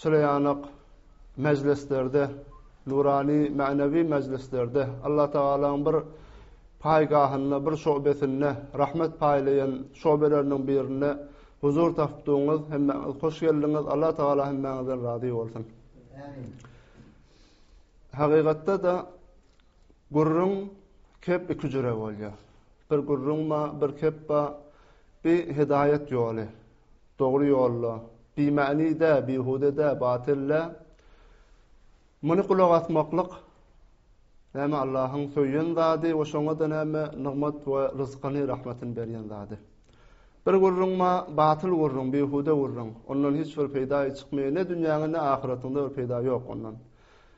Şuleýanak mejlislerde, nurany mänewi mejlislerde Allatagalaň bir paýgahynda, bir şobesinde, rahmet paýlaýan şobeleriniň birinde huzur tapdyňyz, hemmäňiz hoş geldiňiz, Allatagala hemmäňizden razy bolsun. Amin. Hakykatda-da Gürrüň kep iki jüre bolýa. Bir gürrüň ba, bir kep ba. Bi hidaýat ýoly. Dogry ýolda. Bimäni dä, bihude dä, batyl dä. Muny gulak asmaklyk näme Allahyň söýen zady we şoňa-da näme nygmat we ryzkyny, rahmatyny berýän zady. Bir gürrüň ba, batyl gürrüň, bihude gürrüň. Ondan hiç bir peýda çykmaýar. Ne dünýäňe, ne ahyratyňda bir peýda ýok ondan.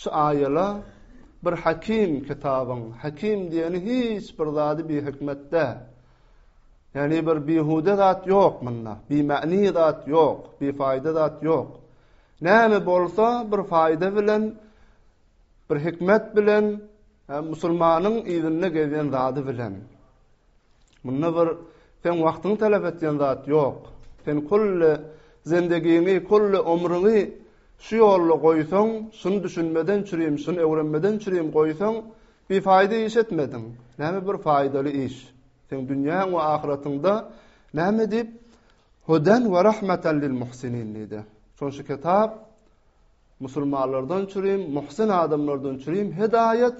Şu aýala bir hakim kitabyň, hakim diýeni hiç bir zady bihikmet däl. Ýagny bir bihuda zat ýok munda, bimäni zat ýok, bifaýda zat ýok. Näme bolsa bir faýda bilen, bir hikmet bilen, musulmanyň yzynda gezýän zady bilen. Munda bir seň wagtyňy talap etýän zat ýok. Sen külli zendegiňi, külli omrüňi şu ýolda goýsaň, şuny düşünmeden çürim, şuny öwrenmeden çürim goýsaň, bipaýda iş etmediň. Näme bir paýdaly iş? Seň dünýäň we ahyratyňda näme diýip Huden we rahmatan lil muhsinin diýdi. Şoň şu kitap musulmanlardan çürim, muhsin adamlardan çürim, hidaýat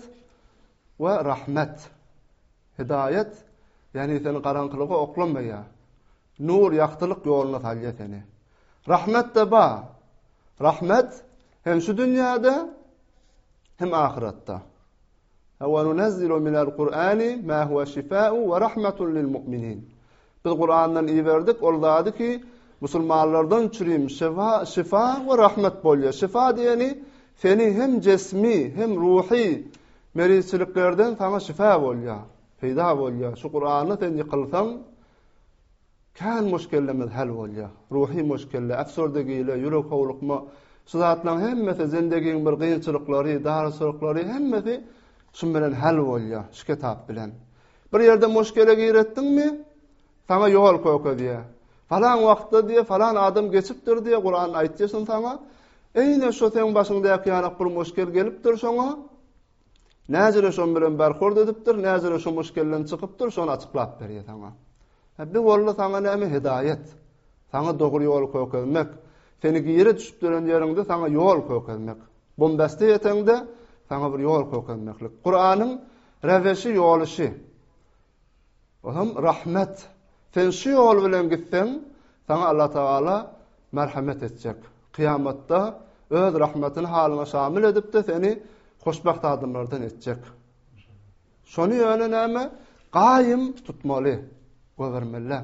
we rahmet. Hydaýat, ýagny seni garaňkylyga oklamaýa. Nur, ýagtylyk ýoluna salýa seni. Rahmet-de ba. Rahmet hem şu dünýäde, hem ahyratda. Wa nunezzilu minel Kur'ani ma huwa şifa'u wa rahmatun lil mu'minin. Biz Kur'andan iberdik ol zady ki, musulmanlardan çürim şifa, şifa we rahmet bolýar. Şifa diýeni seni hem jesmi, hem ruhy Merizçiliklerden saňa şypa bolýa, peýda bolýa. Şu Kuranda sen ýykylsaň, kän muşkellemiz hal bolýa. Ruhy muşkelle, absurdagile, ýürek howlukma, şu zatlaň hemmesi zendegiň bir gynçylyklary, daraçylyklary hemmesi şum bilen hal bolýa, şu kitap bilen. Bir ýerde muşkele giretdiňmi, Saňa ýol köke diýýä. Falan wagtda diýýä, falan adam geçipdir diýýä, Kuran aýtýasyn saňa. Eýne şo seň başyňdaky ýanak bir muşkel gelipdir şoňa. Näzire şoň bilen berhord edipdir, näzire şo muşkelden çykypdyr, şony açyklap berýä saňa. Hä bi boldy saňa näme hidaýat. Saňa dogry ýol kökezmek. Seni gire düşüp duran ýeriňde saňa ýol kökezmek. Bombasty ýeteňde saňa bir ýol kökezmeklik. Kuranyň reweşi ýoly şi. Olam rahmet. Sen şu ýol bilen gitseň, saňa Allah Tagala merhamet etjek. Kyýamatda öz rahmetin halyňa şamil edip-de seni hoşbagt adamlardan etjek. Şony ýöne näme? Gaýym tutmaly. Göwermeli.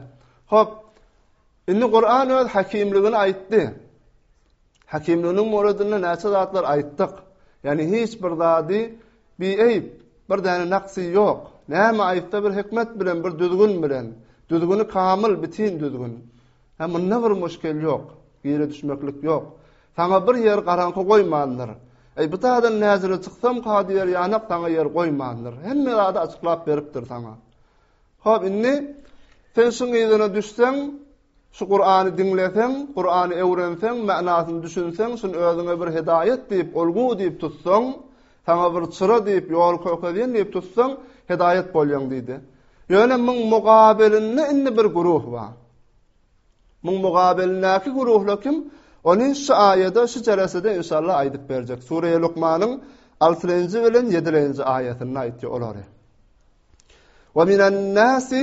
Hop. Indi Kur'an öz hakimligini aýtdy. Häkimliginiň moredinde näçe zatlar aýtdyk. Ýagny hiç bir zady bieýp, bir däne naksy ýok. Näme aýtsa bir hikmet bilen, bir düzgün bilen. Düzgüni kamyl, bitin düzgün. Hä munda bir muşkel ýok. Gire düşmeklik ýok. Saňa bir ýer garaňky goýmandyr. Eý bu taýdan näzire çyksamka diýer ýanak saňa ýer goýmandyr. Hemme zady açyklap beripdir saňa. Hop indi sen şuň yzyna düşseň, Şu Kurany diňleseň, Kurany öwrenseň, mänasyny düşünseň, şuny özüňe bir hedaýat diýip, ulgu diýip tutsaň, saňa bir çyra diýip, ýol körkezýän diýip tutsaň, hedaýat bolýaň diýdi. Ýöne muň mugabelinde indi bir guruh bar. Muň mugabelindäki guruhlar kim? Ony şu aýada, şu jeresede inşallah aýdyp berjek. Sure-i Lukmanyň 6-njy bilen 7-nji aýatynda aýtýar olary. Wa minan nasi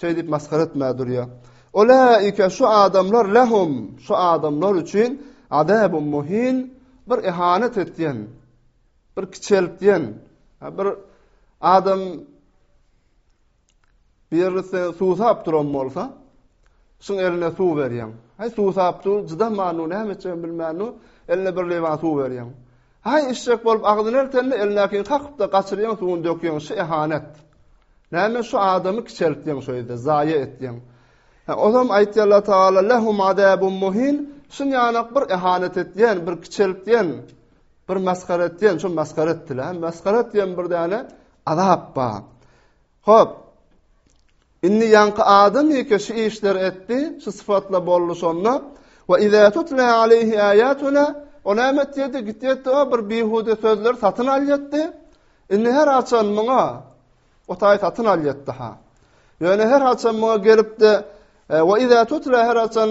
Şeýdip masgara etmä durýar. Olaike şu adamlar lehum şu adamlar üçin azabun muhin bir ihanet etýän bir kiçeltýän bir adam birisi suwsap duran bolsa şuň eline suw berýän. Hay suwsap dur, jydamany näme etjegini bilmän, eline bir lewa suw berýän. Haý, işşek bolup agzyny eltende elindäkini kakyp-da gaçyrýaň suwuny dökýäň, şu ehanet. Näme şu adamy kiçeltýäň şu ýerde, zaýa etýäň. Hä, ozam aýtýar Allah Tagala, Lehum azabun muhin, şunýanak bir ehanet etýän, bir kiçeltýän, bir masgara etýän, şu masgara etdiler, masgara etýän bir däne azap bar. Hop. Indi ýaňky adam ýeke şu işleri etdi, şu sypatla boldy şonda. Wa iza tutla aleyhi ayatuna o näme etdi? Gitdi o bir bihude sözler satyn alýatdy. Indi her açan muňa o taý satyn alýatdy ha. Ýöne her açan muňa gelipdi. Wa iza tutla her açan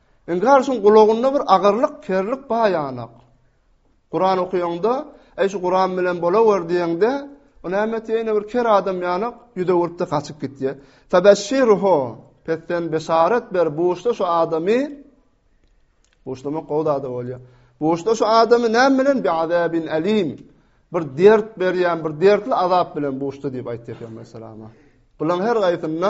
Indi garşyň gulagynda bir agyrlyk, kerlik bar ýanak. Kuran okuýaňda, eý şu Kuran bilen bola wer diýeňde, o näme etýäýne bir ker adam ýanak ýüze urupda gaçyp gitýä. Febeshiruhu, petten besaret ber buşda şu adamy. Buşdamak gowy zada bolýa. Buşda şu adamy näme bilen bi azabin alim. Bir dert berýän, bir dertli azap bilen buşda diýip aýtdy Peygamber sallallahu aleyhi ve sellem. Bulan her gaýtynda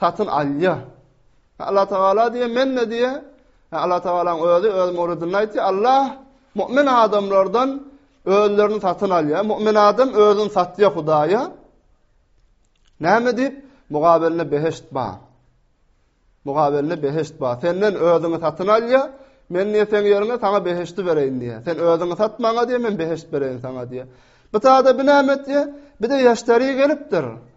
satyn alýar. Allah Tagala diýe men-de diýe Allah Tagalaň özi öz muridine aýtdy, Allah mu'min adamlardan özlerini satyn alýar. Mu'min adam özüni satýar Hudaýa. Näme diýip? Mugabelinde behişt bar. Mugabelinde behişt bar. Senden özüňi satyn alýar. Men diýe sen ýerine saňa behişti bereýin diýe. Sen özüňi sat maňa diýe, men behişt bereýin saňa diýe. Bu taýda binämet diýe, bir-de ýaşdary gelipdir.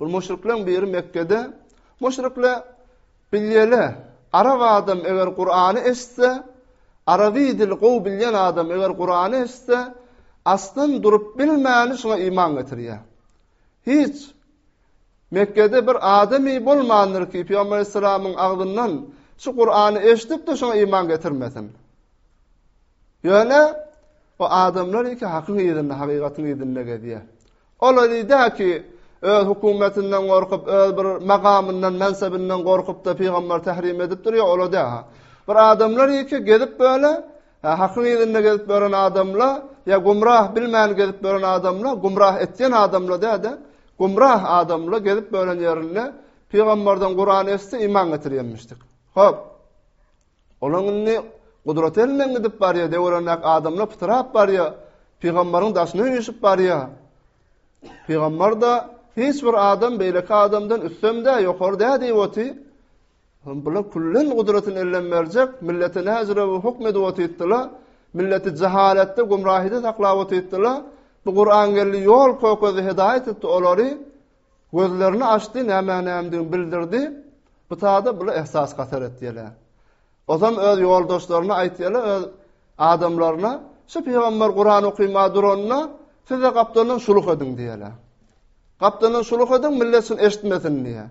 Bu müşrikleň biri Mekgede, müşrikle bilýele, arap adam eger Kur'any eşitse, arabi dili gowy bilýän adam eger Kur'any eşitse, aslan durup bilmäni şuna iman getirýär. Hiç Mekgede bir adamy bolmandyr ki, Peygamber Aleyhisselam'ın agzyndan şu Kur'any eşitip de şuna iman getirmesin. Ýöne o adamlar ki, hakyň ýerinde, hakykatyň ýerinde gezýär. Ol özi däl ki, öz hukumetinden gorkup, öz bir magamyndan, mensebinden gorkup-da pygamberi tahrim edip durýa, ol-a däl. Bir adamlar diýi ki, gezip böyle, hakyň yzynda gezip ýören adamla, ýa gumrah bilmän gezip ýören adamla, gumrah etýän adamla däl-de, gumrah adamla gezip ýören ýerinde pygamberden Kuran esti, iman getir diýenmişdik. Hop. Olaň indi Gudrat elmden gidip barýar, döwrandak adamlar pytrap barýar, pygambaryň daşyna üýşüp barýar. Pygambar-da, Hiç bir adam beýleki adamdan üstem däl, ýokary däl diýip otyr. Bular küllen Gudratyny elden berjek, millete näjire bu hukm edip otyrdylar, milleti jahalatda, gumrahyda saklap otyrdylar. Bu Kuran geldi, ýol kökezi, hidaýat etdi olary. Gözlerini açdy, nämä-nämdigini bildirdi, Bta-da bula ehsas gatar etýele. Ozam öz ýoldaşlaryna aýtýele, öz adamlaryna, Şu pygamber Kuran okymay duranda, siz-de gapdaldan şuluh ediň diýele. Gapdaldan şuluh ediň, millet şuny eşitmesin diýe.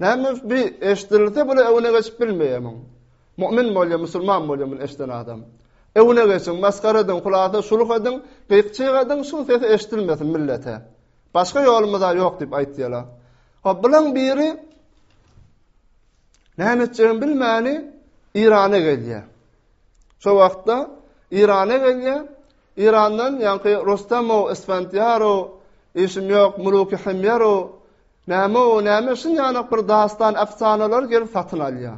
Näme üçin bi eşidilse, bula öwne geçip bilmeýär muň. Mu'min bolýar, musulman bolýar muny eşiden adam. Öwne geçiň, masgara ediň, hulasa şuluh ediň, gyk-çyk ediň, şuň sesi eşidilmesin millete. Başga ýolumyz-a ýok diýip aýtýarlar. Hop, bulaň biri näme etjegini bilmäni Irana gelýär. Şo wagtda Irana gelýär. Irandan ýaňky Rostamow, Isfantýarow, işim ýok, Muluki Hemýarow, näme o, näme şun ýana bir dastan efsanalar gelip satyn alýar.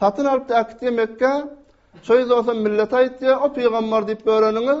Satyn alyp da akitýe Mekka, şo ýerde olsa millet aýtýar, o pygambar diýip göreniňiz,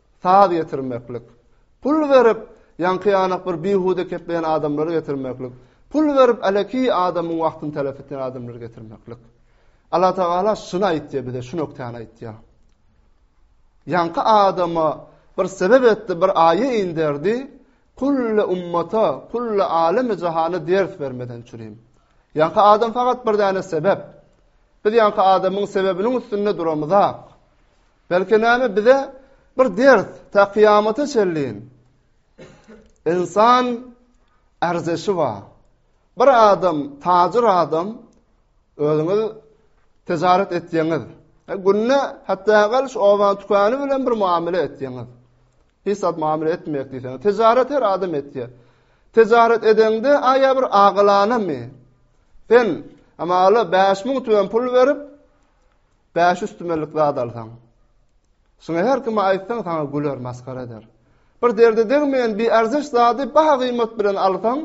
saz getirmeklik, pul berip, ýaňky ýanak bir bihuda kepleýän adamlary getirmeklik, pul berip, aleki adamyň wagtyny talap etýän adamlary getirmeklik. Allah Tagala şuny aýtýar bize, şu nokdany aýtýar. Ýaňky adama bir sebep etdi, bir aýy inderdi, kulli ummata, kulli alemi jahana ders bermeden çürim. Ýaňky adam fakat bir däne sebep. Biz ýaňky adamyň sebebiniň üstünde duramyzak. Belki näme bize bir ders ta kıyamata çellin. İnsan erzeşi var. Bir adam, tacir adam, özüňiz ticaret etýäňiz. E, günde hatta gal şu oba tükany bilen bir muamele etýäňiz. Hiç zat muamele etmeýär diýseň. Ticaret her adam etýär. Ticaret edende aýa bir agylanymy? Sen amala 5000 tüwen pul berip Bäş üstümelik zat alsaň. Şuňa her kime aýtsaň saňa güler, masgara eder. Bir derde degmeýän bir arzyş zady baha gymmat bilen alsaň,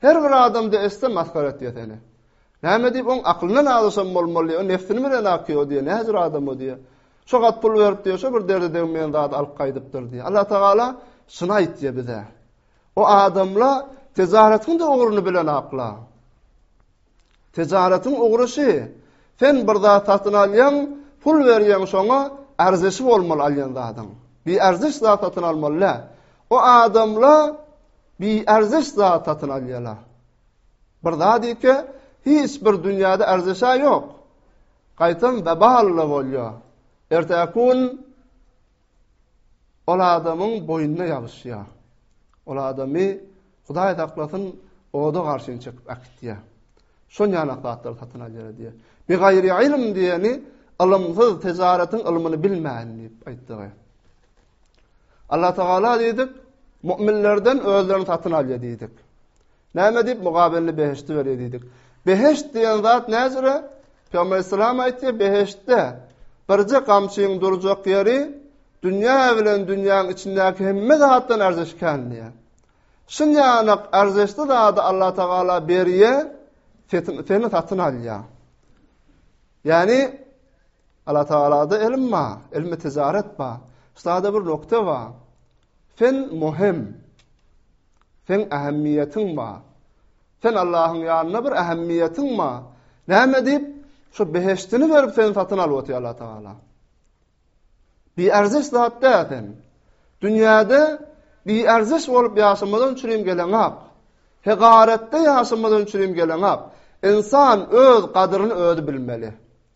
her bir adam de esse masgara etýär seni. Näme diýip oň aklyna nazaşam bolmaly, o nefsini bilen aky o diýär, näjir adam o diýär. Şo gat pul berip diýär, şo bir derde degmeýän zady alyp gaýdypdyr diýär. Allah tagala şuny aýtýar bize. O adamla tejaratyň da ugruny bilen akla. Tijaretiň ugry şü, sen bir zat satyn alýaň, pul berýäň şoňa, arzeşi bolmaly alýan zadyň. Bi arzeş zat satyn almaly dä. O adamla bi arzeş zat satyn alýalar. Bir zat diýke, hiç bir dünýäde arzeşä ýok. Gaýtam baballa bolýar. Ertäkun Ol adamyň boýnuna ýabyşýar. Ol adamy Hudaý saklasyn, oda garşyny çekip äkitýär. Şon ýanak zatlary satyn alýar diýýär. Bigaýry ylym diýeni ylymsyz tejaretiň ylmyny bilmän diýip aýtdygy. Allah Tagala diýdik, müminlerden özlerini satyn alýar diýdik. Näme diýip mugabelli behişdi berýär diýdik. Behişt diýen zat näjüre? Pygamber salam aýtdy, behiştde birje gamçyň durjak ýeri dünýä bilen dünýäň içindäki hemme zatdan arzyşkan diýär. Şunýa anyk arzyşdy zady Allah Tagala berýär, seni satyn alýar. Ýani Allah Tagalada ilm ma, ilmi tijaret ba. Şada bir nokta ba. Sen muhim. Seň ähemmiýetiň bar. Sen Allahyň ýanynda bir ähemmiýetiň bar. Näme diýip, şu behişdini berip seni satyn alyp otyr Allah Tagala. Bir arzyş zat däl sen. Dünýäde bir arzyş bolup ýaşamadan çürim geleňak. Hegaretde ýaşamadan çürim geleňak. Insan öz gadryny özi bilmeli.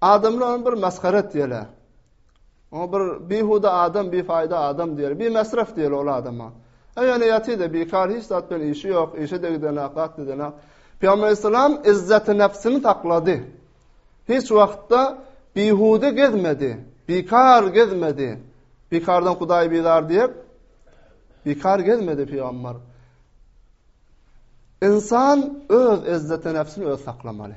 Adamlar ony bir masgara etýärler. O bir bihuda adam, bifaýda adam diýer. Bir masraf diýer ol adama. E ýöne ýatyda bikar hiç zat bilen işi ýok, işe de gidene, gat gidene. Peygamber salam izzeti nefsini saklady. Hiç wagtda bihuda gezmedi, bikar gezmedi. Bikardan Hudaý bizar diýip bikar gezmedi Peygamber. Insan öz izzeti nefsini öz saklamaly.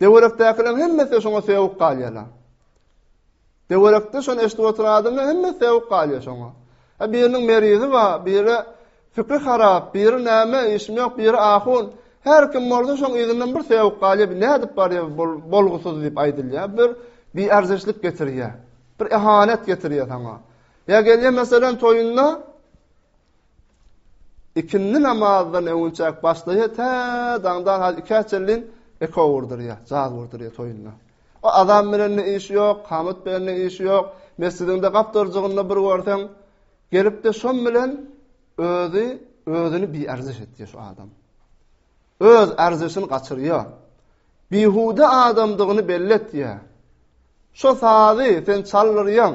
Töwerekdäkileriň hemmesi şoňa sögüp galýarlar. Töwerekde şony eşidip oturan adamlar hemmesi sögüp galýar şoňa. Ha biriniň merizi bar, biri fikri harap, biri näme, işim ýok, biri ahun. Her kim bolsa şoň yzyndan bir sögüp galýar, ne edip barýar, bol, bolgusyz diýip aýdylýar. Bir bir arzyşlyk getirýär. Bir ihanet getirýär saňa. Ýa gelýär meselem toýunda Ikindi namazdan öňünçäk başlaýa tä daňdan hal ikä çenli eko urdurýa, jaz urdurýa toýunda. O azan bilen ne işi ýok, kamat bilen ne işi ýok. Mesjidiňde gapdalcygynda bir görseň, gelipde şom bilen özi özüni bi arzyş etýä şu adam. Öz arzyşyny gaçyrýa. Bihuda adamdygyny belletýä. Şo sazy sen çaldyrýaň.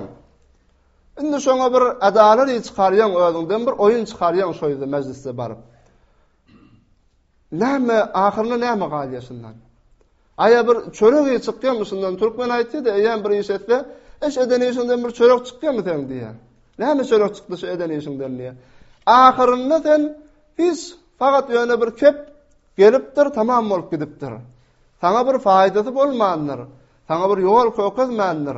Indi şoňa bir adalar iý çykarýaň özüňden bir oýun çykarýaň şo ýerde mejlisde baryp. Näme ahyrynda näme galýar şundan? Aýa bir çörek iý çykýamy şundan türkmen aýtýar-da eýýäm bir iş etse, iş eden işiňden bir çörek çykýamy seň diýýär. Näme çörek çykdy şu eden işiňden diýýär. Ahyrynda sen hiç fakat ýöne bir kep gelipdir tamam bolup gidipdir. Saňa bir faýdasy bolmandyr. Saňa bir ýol kökezmändir.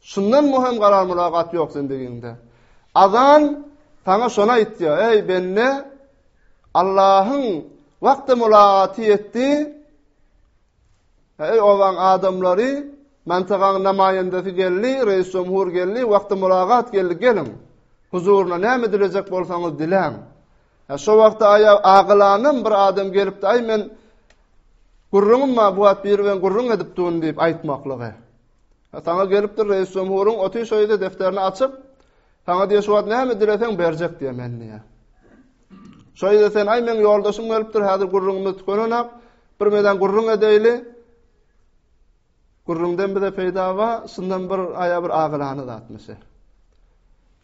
Şundan möhem garar mylakat ýok zendigiňde. Azan saňa şony aýtýar, eý bende, Allahyň wagty mylakaty ýetdi. Eý owaň adamlary, mantagaň namaýendesi geldi, reýis jumhur geldi, wagty mylakat geldi, geliň. Huzuryna näme dilejek bolsaňyz diläň. Ya şu wagtda aýa agylanym bir adam gelipdi, aý men gurruňym ma bu wagt biri bilen gurruň edip durun diýip aýtmaklygy. Ha saňa gelipdir reis jumhuryň oty şeýde defterini açyp, saňa diýe şu wagt näme dileseň berjek diýe men diýe. Şeýde sen aý meň ýoldaşym gelipdir, häzir gürrüňimiz tükenenok, bir meden gürrüň edeýli. Gürrüňden bize peýda ba, şundan bir aýa bir agylany zatmyşy.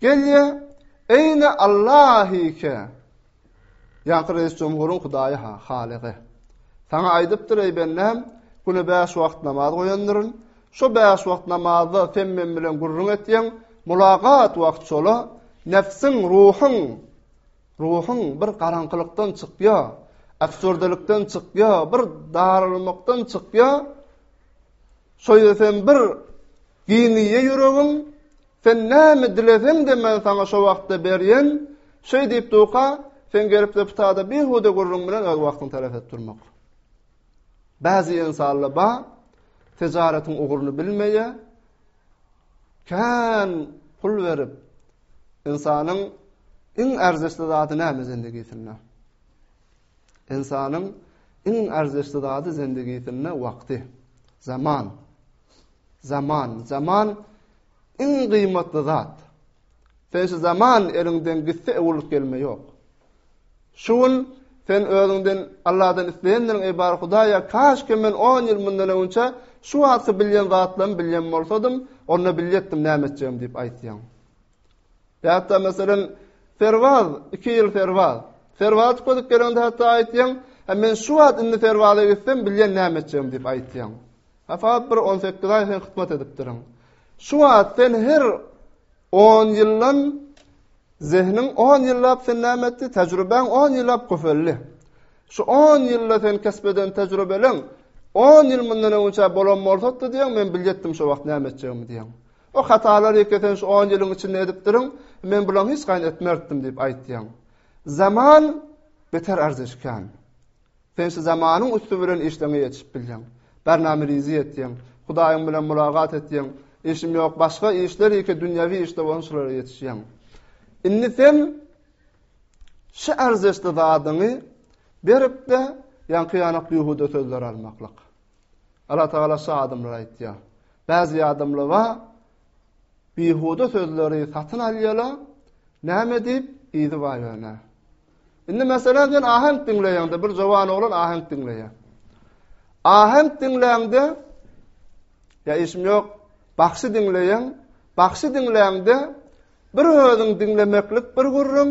Gelýä, eýne Allahike. Ýaňky Reis Jomhuryň Hudaýy-ha, Halygy. Saňa aýdypdyr, eý bendäm, Güne bäş wagt namaz goýandyryn. Şo bäş wagt namazda sen men bilen gürrüň etýäň, mulagat wagt şola, nepsiň, ruhuň, ruhuň bir garaňkylykdan çykýa, äfsürdelikden çykýa, bir daralmakdan çykýa, Şoýa sen bir giňeýe ýüregim, sen näme dileseň-de men saňa şo wagtda berýän, şeý diýip durka, sen gelip deputada bihuda gürrüň bilen öz wagtyňy telef edip durmak. Bäzi ensanlar ba, tejaratyň ugruny bilmeýä, kän pul berip, insanyň iň erzişli zady näme zendegisinde. Ynsanyň iň arzyşly zady zendigisinde wagty, zaman. Zaman, zaman iň gyýmatly zat. Sen şu zaman eliňden gitse öwrülip gelme ýok. Şu gün sen özüňden Allahdan isleýänleriň eý bar Hudaýa kaş ki men 10 ýyl mundan öňçe şu wagtky bilýän zatlarymy bilýän bolsadym, onda bilýetdim näme etjegimi diýip aýtýaň. Ýa-da meselem, Ferwaz, iki ýyl Ferwaz. Ferwaz ködük gelende hatda aýtýaň, Hä, men şu wagt indi Ferwaza gitsem, bilýän näme etjegimi diýip aýtýaň. Hasap bir on sekiz aý sen hyzmat edipdirin. Şu wagt sen her on ýyldan zehniň on ýyllap sen näme etdi, tejribäň on ýyllap köpeldi. Şu on ýylda sen kesp eden tejribeleň on ýyl mundan öňçä bolan bolsady diýen, men bilýetdim şu wagt näme etjegimi diýen. O hatalary ýeke-täk şu on ýylyň içinde edipdirin, men bularyň hiç haýyny etmerdim diýip aýtýaň. Zaman beter arzeşkan. Sen şu zamanyň üsti bilen işleňe ýetişip bilýäň. Barnamy rizi etýäň, Hudaýyň bilen mulagat etýäň, işim ýok, başga işler ýeke dünýewi işde bolan şulara ýetişýäň. Indi sen şu arzeşli zadyňy berip-de, ýaňky ýanak bihuda sözler almaklyk. Allah Taala şu adamlara aýtýar. Bäzi adamlar bar, bihuda sözleri satyn alýarlar. Näme diýip, yzy bar ýöne. Indi meselem sen ahem diňleýäňde bir jowan oglan ahem diňleýär. Ahem diňläňde ýa işim ýok, bagşy diňleýäň, Bagşy diňläňde bir özüň diňlemeklik bir gürrüň,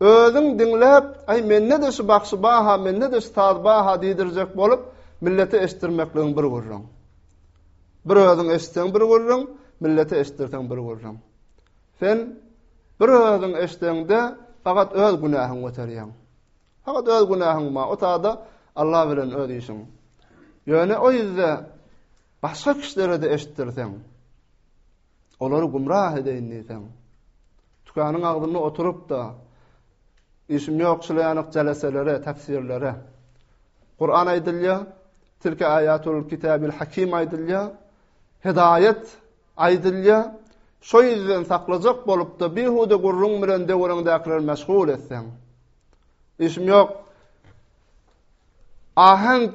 özüň diňläp, aý mende-de şu bagşy baha, mende-de şu saz baha diýdirjek bolup, millete eşitdirmekligiň bir gürrüň. Bir özüň eşitseň bir gürrüň, millete eşitdirseň bir gürrüň. Sen bir özüň eşitseňde fakat öz günähiň göterýäň. Fakat öz günähiň ma, o tada Allah bilen öz işiň. Ýöne o ýüzde Başga kişilere-de eşitdirseň, olary gumrah edeýin diýseň, tükanyň agzynda oturyp-da, işim ýok çylaýanyk jeleselere, täfsirlere, Kuran aýdylýar, tilke aýatul kitabil hakim aýdylýar, hedaýat aýdylýar, şo ýüzden saklajak bolup-da, bihuda gürrüň bilen döwrüňdäkileri meşgul etseň, işim ýok, ahenk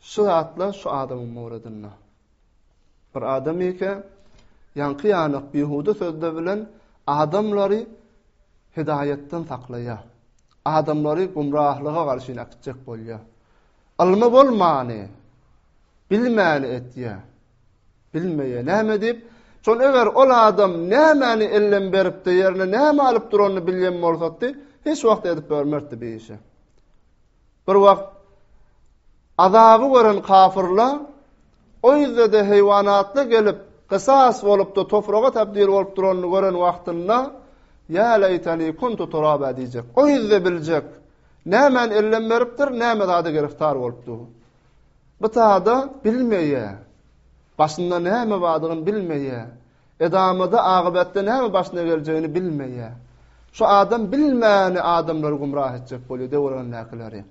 Şu zatlar şu adamyň mowladynda. Bir adam eke ýaňky ýanak bihuda sözler bilen adamlary hidayetden saklaýar. Adamlary gumrahlyga garşy äkitjek bolýar. Ylmy bolmany, bilmäni etýär. Bilmeýär. Näme diýip? Şol eger ol adam nämäni ellem beripdi, ýerine näme alyp duranyny bilýän bolsady, hiç wagt edip görmerdi bir işi. Bir wagt azaby gören kafyrlar o ýüzde-de heýwanatlar gelip, gysas bolup-da topraga tabdyl bolup duranyny gören wagtynda, Ýa leýteni kuntu turaba diýjek. O ýüzde biljek, nämeni ellem beripdir, näme zada giriftar bolupdyr. Bu tada bilmeýär. Başynda näme bardygyny bilmeýär. Edamada agybatda näme başyna geljegini bilmeýär. Şu adam bilmäni adamlary gumrah etjek bolýar döwürgendekileri.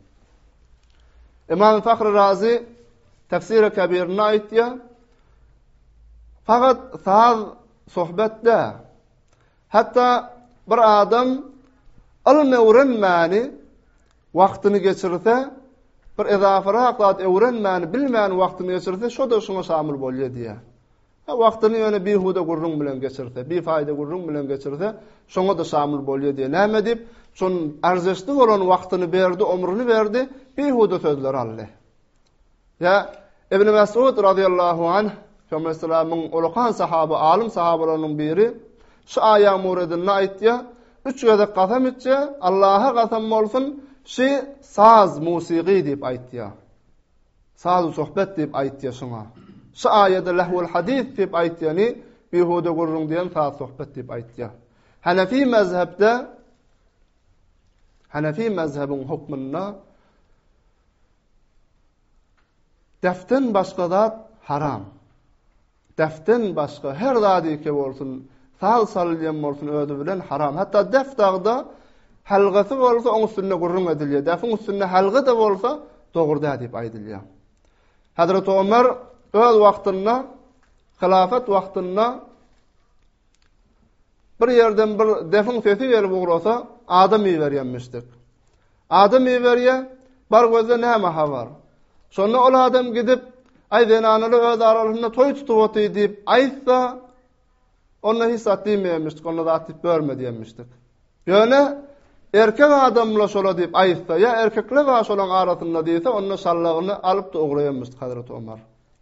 Imam Fahry Razi Tefsir-i Kabirinde aýtýar, Fakat saz sohbetde hatta bir adam ylm öwrenmäni wagtyny geçirse, bir ezafarak zat öwrenmäni bilmäni wagtyny geçirse, şo da şoňa şamyl bolýar diýär. Hä, wagtyny ýöne bihuda gürrüň bilen geçirse, bifaýda gürrüň bilen geçirse, şoňa-da şamyl bolýar diýýär. Näme diýip, şol arzeştli bolan wagtyny berdi, omrüni berdi, bihuda sözleri aldy. Ýa Ibn Mesud radiyallahu anh, Peygamber sallamyň ulukan sahaba, alym sahabalarynyň biri, şu aýa muredinde aýtýa, üç gezek kasam içýä, Allaha kasam bolsun, şi saz, musiqi diýip aýtýa. Sazu sohbet diýip aýtýa şuňa. Şu aýada lehwul hadis diýip aýtýany bihuda gürrüň diýen saz sohbet diýip aýtýa. Hanefi mezhepde Hanefi mezhebiň hukmunda defden başga zat haram. Defden başga her zadike bolsun saz salylýan bolsun özi bilen haram hatda def dagda halgasy bolsa oň üstünde gürrüň edilýär defiň üstünde halga da bolsa dogry däl diýip aýdylýar Hazrat Omar öz wagtynda Hylafat wagtynda Bir ýerden bir defiň sesi gelip ugrasa, adam iberýänmişdik. Adam iberýä, bar gözle näme habar. Şonda ol adam gidip, aý zenanly öz aralygynda toý tutup otyr diýip aýtsa, onda hiç zat diýmeýänmişdik, onda zat diýip görme diýenmişdik. Ýöne erkek adamla şola diýip aýtsa, ýa erkekle bar şolaň arasynda diýse, onda şallagyny alyp da ugraýanmyşdyk Hazreti Omar.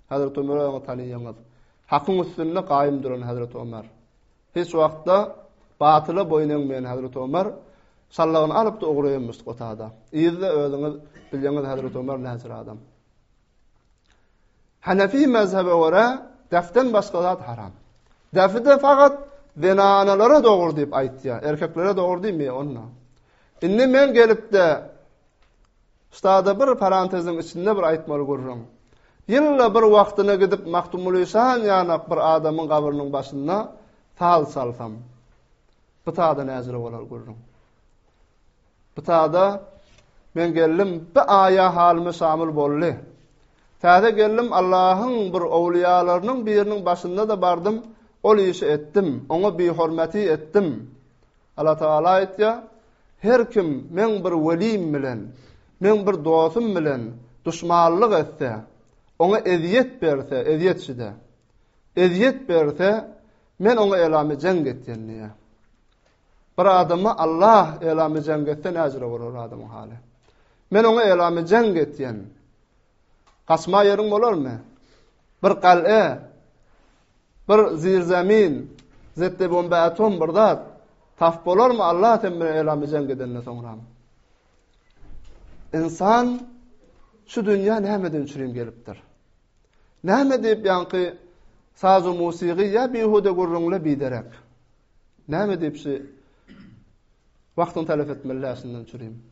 Hazreti Omar öňe tanyýaňyz. Hakyň üstünde gaýym duran Hezreti Omar. Hiç wagtda batyla boýun egmeýän Hezreti Omar şallagyny alypdy ugraýan bu gotada. Yzda özüňiz bilýäňiz Hezreti Omar näçe adam. Hanefi mezhebe görä defden başga zat haram. Defi de fakat zenanalara dogry diýip aýtýar. Erkeklere dogry diýmeýär onda. Indi men gelip de Ustada bir paranteziň içinde bir aýtmaly gürrüň. Ýylda bir wagtyna gidip Magtymguly şan ýanak bir adamyň gabrynyň başynda saz çalsam. Butada näjire bolar gürrüň. Butada men geldim bir aýa halyma şamyl boldy. Täze geldim Allahyň bir owlyýalarynyň biriniň başynda-da bardym, ol işi etdim, oňa bihormaty etdim. Allatagala aýtýar, Her kim meň bir welim bilen, meň bir dostum bilen duşmanlyk etse, oňa ezýet berse, ezýetçi-dä, ezýet berse, Men oňa elamy jeňk etýän diýýär. Bir adama Allah elamy jeňk etse, näjire bolar adamyň haly? Men oňa elamy jeňk etýän. Gaçma ýeriň bolarmy? Bir gal'a, bir zirzamin, zette bomba atom bir zat. Taf bolar mı Allah sen bilen elami jan gidenden soňra? İnsan şu dünya nämeden üçin gelipdir? Näme diýip ýaňky saz we musigy ýa bihuda gurrunla biderek? Näme diýip şu wagtyny talap etmeli şundan üçin?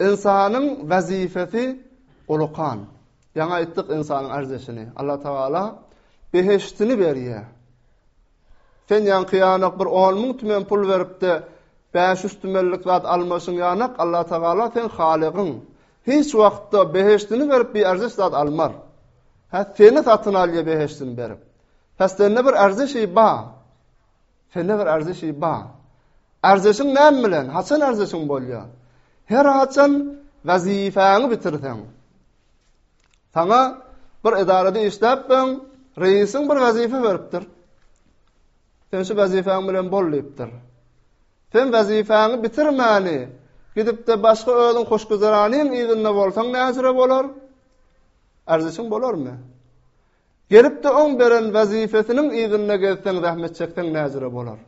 Insanyň wezipesi ulukan. Ýaňy aýtdyk ynsanyň arzeşini. Allah Tagala behiştini berýä. Sen ýaňky ýanak bir on müň tümen pul beripde bäş ýüz tümenlik zat almaşyň ýanak Allah Tagala sen halygyň. Hiç wagtda behiştini berip bir arzeş zat almar. Hä seni satyn alýa behiştini berip. Hä sende bir arzeşi ba. Sende bir arzyşy ba. Arzyşyň näme bilen? Haçan arzyşyň bolýa? Her haçan wezifäňi bitirseň. Saňa bir edarada işläp ben, reisiň bir wezife beripdir. Sen şu wezifäň bilen bol diýipdir. Sen wezifäňi bitirmäni, gidip-de başga özüň hoşgüzeranyň ýerinde bolsaň näzire bolar? Arzyşyň bolarmy? Gelip-de oň beren wezipesiniň yzynda gezseň, zähmet çekseň näzire bolar?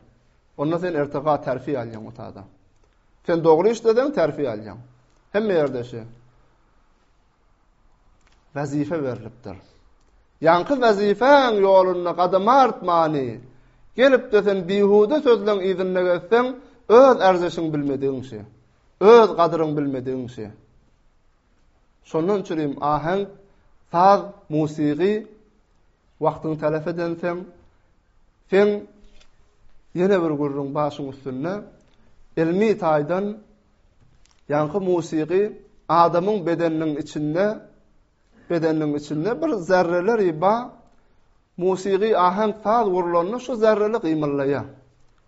Onda sen erteka terfi alýaň utada. Sen dogry işleseň terfi alýaň. Hemme ýerde şe. Wezipe berlipdir. Ýaňky wezipäň ýolunda gadam artmany, gelip-de sen bihuda sözleň yzynda gezseň, öz erzeşiň bilmedigiň şe. Öz gadyryň bilmedigiň şe. Şondan çürim aheň, saz, musigy wagtyň talap eden sen, sen ýene bir gürrüň başyň üstünde ilmi taýdan ýaňky musigy adamyň bedeniniň içinde bedeniniň içinde bir zerreleri ba musigy aheň saz gurlanda şu zerreli gymyllaýar.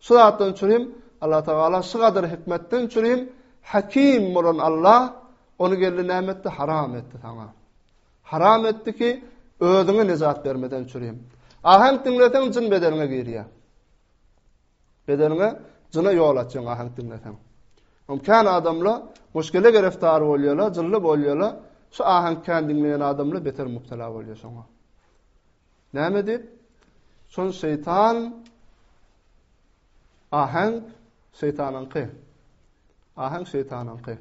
Şu zatdan üçin hem Allah Tagala şu gadar hikmetden üçin hem Hakim bolan Allah ony geldi näme etdi? Haram etdi sana. Haram etdi ki, özüňe nezat bermeden üçin hem. Ahan dinleseň jyn bedenine girýär. Bedenine jyna ýol açýan ahan dinleseň. Hom kan adamla müşkile gereftar bolýarlar, jynly bolýarlar. Şu ahan kan dinleýän adamla beter mubtala bolýar şoňa. Näme diýip? Şon şeýtan Ahan şeýtanyňky. Ahan şeýtanyňky.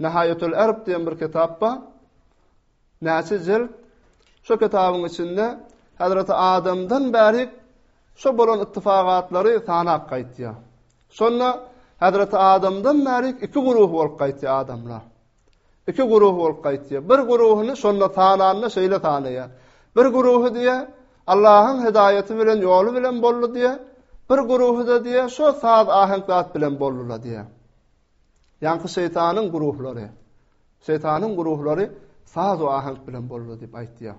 Nahayatul Arab diýen bir kitap bar. Näçe jilt? Şu kitabyň içinde Hazreti Adamdan bäri şu bolan ittifagatlary sanap gaýtýar. Şonda Hazreti Adamdan bäri iki guruh bolup gaýtýar adamlar. Iki guruh bolup gaýtýar. Bir guruhyny şonda sananda şeýle sanaýar. Bir guruhy diýýär, Allahyň hidaýaty bilen, ýoly bilen boldy diýýär. Bir guruhy-da diýýär, şo saz, aheňk zat bilen boldy-la diýýär. Ýaňky şeýtanyň guruhlary. Şeýtanyň guruhlary saz we aheňk bilen boldy diýip aýtýar.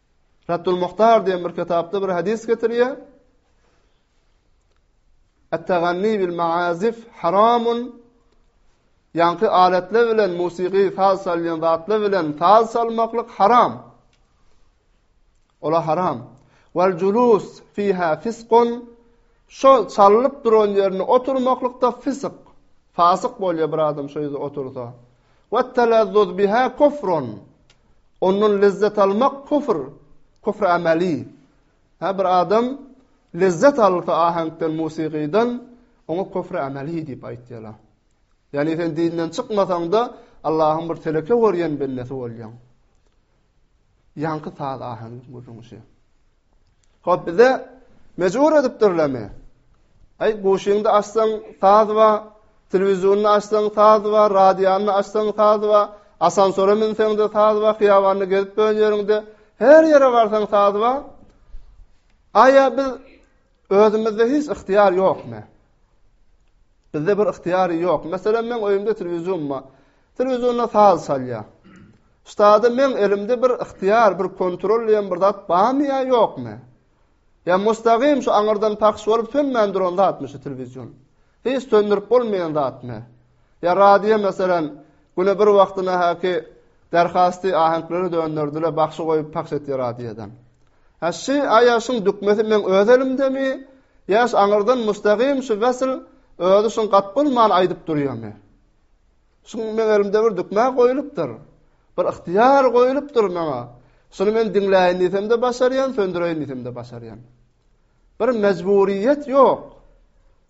Raddul Muhtar diýen bir kitapda bir hadis getirýär. At-taganni bil ma'azif haramun. Ýaňky aletler bilen musiqi saz salýan zatlar bilen saz salmaklyk haram. Ola haram. Wal julus fiha fisqun. Şo çallyp duran ýerine oturmaklyk da fisq. Fasyk bolýar bir adam şo ýerde otursa. Wat-talazzuz biha kufrun. Ondan lezzet almak küfr, küfr ameli. Hä bir adam lezzet alsa aheňkden, musygydan, oňa küfr ameli diýip aýtýarlar. Ýani sen dinden çykmasaňda Allahyň bir teleke görýän bendesi bolýaň. Ýaňky saz aheňi gözüň şe. Hop bize mejbur edip durlamy? Ay guşyňda açsaň saz wa, telewizionny açsaň saz wa, radiony açsaň saz wa, asansora münseň de saz wa, hyýawanda gezip dönýäriň de, her ýere barsaň saz wa. Aýa biz Özümizde hiç ygtyýar ýokmy? Bizde bir ygtyýary ýok. Meselem, men öýümde telewizor bar. Telewizorda saz çalýar. Ştada men elimde bir ygtyýar, bir kontrol diýen bir zat barmy ýa ýokmy? Ýa mustagym şu aňyrdan pahş bolup sönmän duran zatmy şu telewizor? Hiç söndürip bolmaýan zatmy? Ýa radio meselem güne bir wagtyna häki derhasty aheňkleri dönderdiler, bagşy goýup pahş etýär radiodan. Ha şi aýaşyň dükmesi meň öz elimdemi? Ýaş aňyrdan mustagym şu wesl özi şun gap bolman aýdyp durýamy? Şun meň elimde bir dükme goýlupdyr. Bir ygtyýar goýlupdyr maňa. Şuny men diňläýin diýsemde başarýan, söndüreýin diýsemde başarýan. Bir mejburyýet ýok.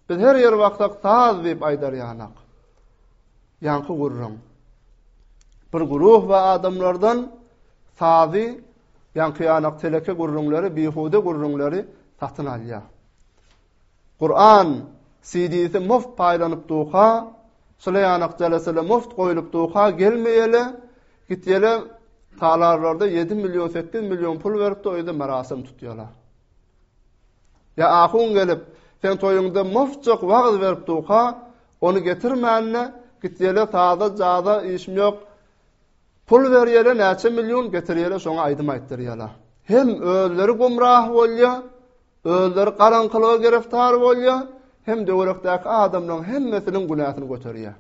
Biz her ýere baksak saz diýip aýdar ýanak. Ýaňky gürrüň. Bir guruh we adamlardan sazy ýaňky ýanak teleke gürrüňleri, bihuda gürrüňleri satyn alýar. Kur'an CD-si muft paýlanyp duka, şuly ýanak jeleseler muft goýlup duka gelmeýele, Git gele talarlarda ýedi million, sekiz million pul beripdi, o ýerde merasim tutýarlar. Ýa ahun gelip, sen toýuňda mofjak wagyz berip durka, ony getirmänle, gitýele taza jaza işim ýok. Pul berýele näçe million getirýele şoňa aýdym aýtdyrýala. Hem özleri gumrah bolýa, özleri garaňkylyga gereftar bolýa, hem döwrekdäki adamlaryň hemmesiniň günäsini göterýä.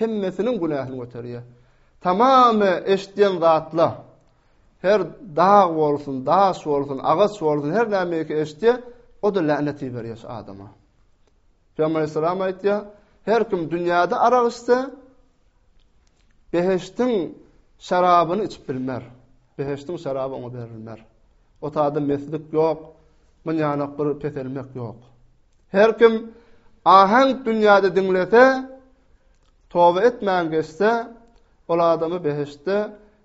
Hemmesiniň günäsini göterýär. Tamamy eşitýän zatla her dag bolsun, daş bolsun, agaç bolsun, her nämeýki eşitýär, o-da länet iberýär şu adama. Peygamber Aleyhisselam aýtýar, her kim dünýäde arak içse, behiştiň şarabyny içip bilmer. Behiştiň şaraby oňa berilmer. O taýda meslik ýok, münýanak bir peselmek ýok. Her kim aheňk dünýäde diňlese, toba etmän geçse, ol adamy behiştde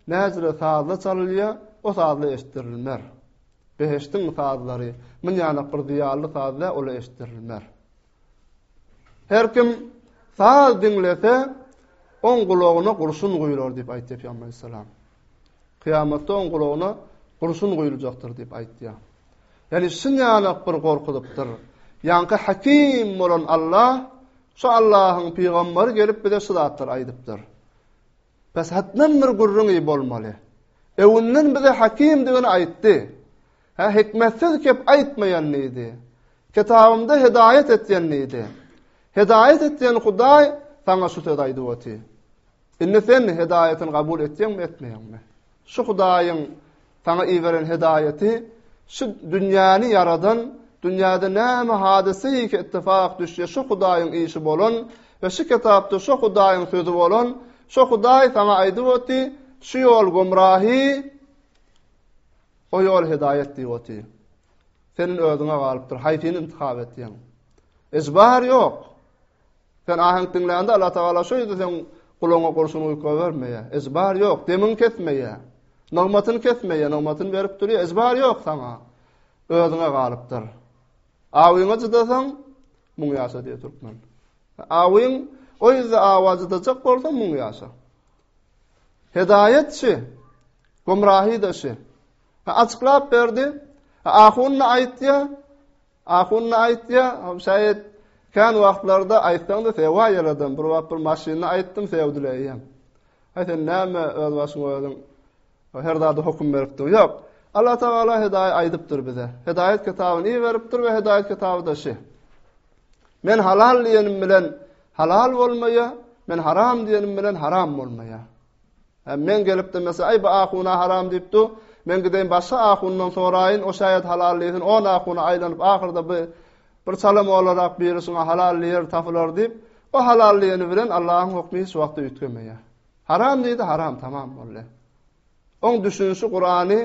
näzire sazla çalylýa, o sazla eşitdirilmer. Behiştiň sazlary, min ýanak bir zyýanly sazla ola eşitdirilmer. Her kim saz diňlese, oň gulagyna gurşun guýular diýip aýtdy Peygamber sallam. Kyýamatda oň gulagyna gurşun guýuljakdyr diýip aýtdy. Ýagny şuňňalak bir gorkuzypdyr. Ýaňky Hakim bolan Allah, şu Allahyň pygamberi gelip bize şu zatlary aýdypdyr. Bes hatdan bir gürrüňi bolmaly. Öwünden bize Hakimdigini aýtdy. Ha hikmetsiz kep aýtmaýan diýdi. Kitabymda hidayet etýän diýdi. Hidayet etýän Hudaý saňa şu söz aýdyp otyr. Indi sen hidaýatyny kabul etýäňmi, etmeýäňmi? Şu Hudaýyň Saňa iberen hedaýaty şu dünýäni ýaradan, dünýäde näme hadysa-iýki ittifak düşse şo Hudaýyň işi bolan we şu kitapda şo Hudaýyň sözi bolan, şo Hudaý saňa aýdyp oty, şu ýol gumrahy, o ýol hedaýat diýip oty. Seniň özüňe galypdyr, haýsyny intihap etýäň. Ejbar ýok. Sen aheňk diňlände Allah Tagala şu ýerde seň gulagyňa gurşun uýka bermeýär. Ejbar ýok, demiň kesmeýär. Nygmatyn kesmeýär, nygmatyn berip durýar. Ejbar ýok saňa. Özüňe galypdyr. Awyňy jydasaň, muň ýaşa diýýär türkmen. Awyň o ýerde awa jydajak bolsa muň ýaşa. Hedayetçi, gumrahi daşy. Açyklap berdi. Ahunna aýtýa, Ahunna aýtýa, şaýat kän wagtlarda aýtsaňda sewa ýaradam. Bir wagt bir maşynda aýtdym sevdile eýýäm. Aý sen näme öz başyňa özüň her zada höküm berip dur. Ýok. Allah Tagala hedaýat aýdypdyr bize. Hedaýat kitabyny iberipdir we hedaýat kitaby da şi. Men halal diýenim bilen halal bolmaýa, men haram diýenim bilen haram bolmaýa. Hä, men gelipdim, meselem, Aý, bu ahuna haram diýip dur, men gideýin başga ahundan soraýyn, o şaýat halal diýsin, on ahuna aýlanyp, ahyrda bu bir çala mollarak biri şuňa halal diýer, tapylar diýip, o halal diýeni bilen Allahyň hökmi hiç wagtda üýtgemeýär. Haram diýdi, haram, tamam boldy. Oň düşünişi Kurany,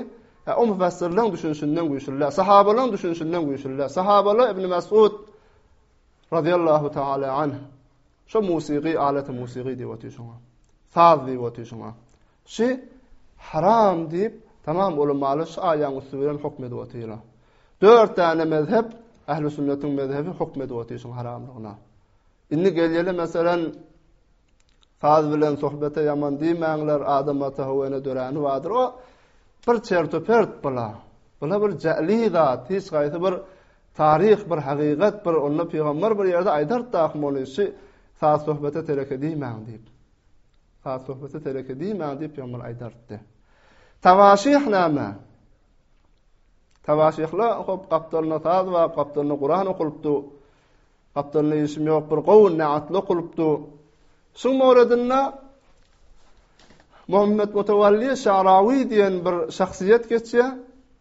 hä, o müfessirleň düşünişinden güýçlüler, sahabalaryň düşünişinden güýçlüler. Sahabalar Ibn Mesud radiyallahu taala anh. Şo musygy alaty musygy diýip otyr şoňa. Saz diýip otyr şoňa. Şi haram diýip tamam ulamalar şu aýaň üstü bilen hukm edip otyrlar. Dört tane mezhep Ähli sünnetiň mezhebi hukm edip otyr şoň haramlygyna. Indi gelýeli meselem Saz bilen sohbete ýaman diýmäňler, adam ata howene döräni bardyr. O bir çertopert bula. Bula bir jäli zat, hiç gaýsy bir Taryh bir hakykat bir onda pygamber bir ýerde aýdardy ahym ony işi saz sohbete terek edimäň diýip. Saz sohbete terek edimäň diýip pygamber aýdardy. Tavaşyh näme? Tavaşyhla hop gapdalyna saz we gapdalyna Kuran okulypdy. Gapdalyna işim ýok bir gowun ne atly okulypdy. Şuň moradynda Muhammed Mutawalli Şarawi diýen bir şahsyýet geçýär.